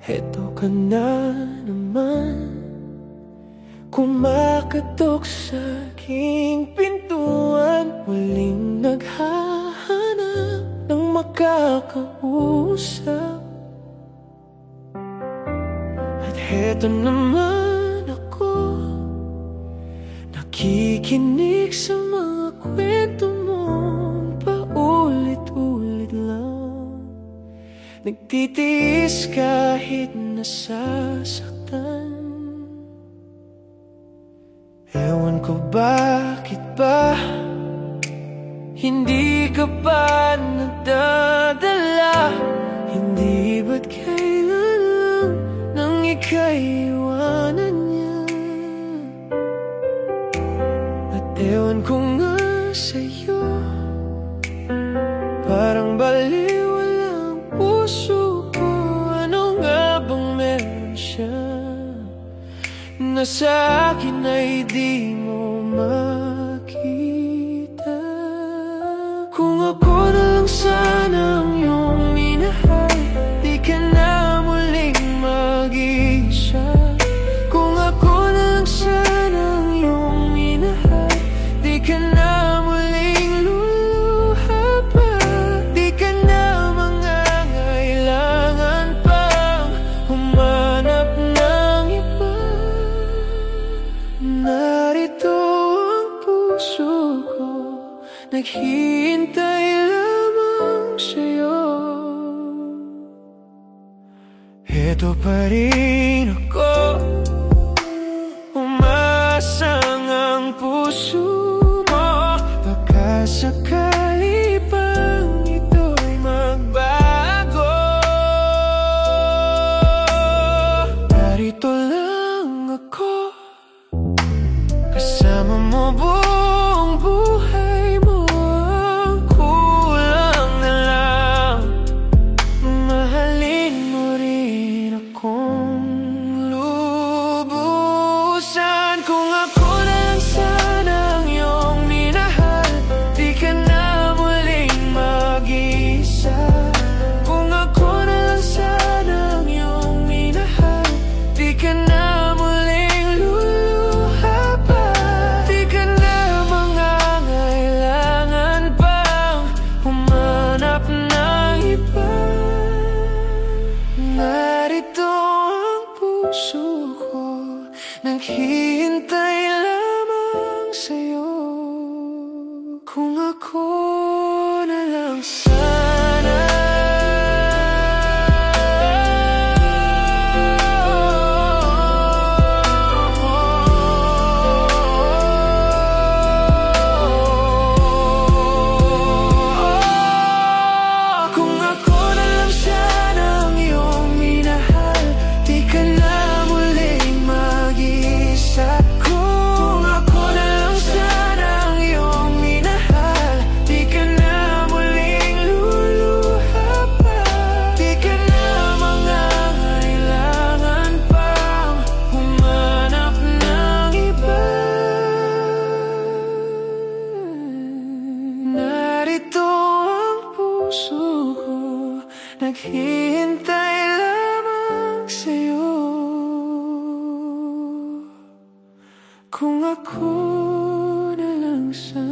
Heto ka na naman. Kumakatok sa aking pintuan. Muling naghahanap ng makakausap. At heto naman ako. Nakikinig sa mga kwento Nagtitiis kahit nasasaktan. Ewan ko bakit ba Hindi ka pa nadadala? Hindi ba't kailan Nang ika'y iwanan niya? At ewan ko nga sa'yo na sa akin ay di mo makita Naghihintay lamang sa'yo. Ito pa rin ako. Umasang ang puso mo. Baka sakali pang ito'y magbago. Narito lang ako. Kasama mo buong ang puso ko Naghihintay lamang sa'yo. Kung ako na lang sana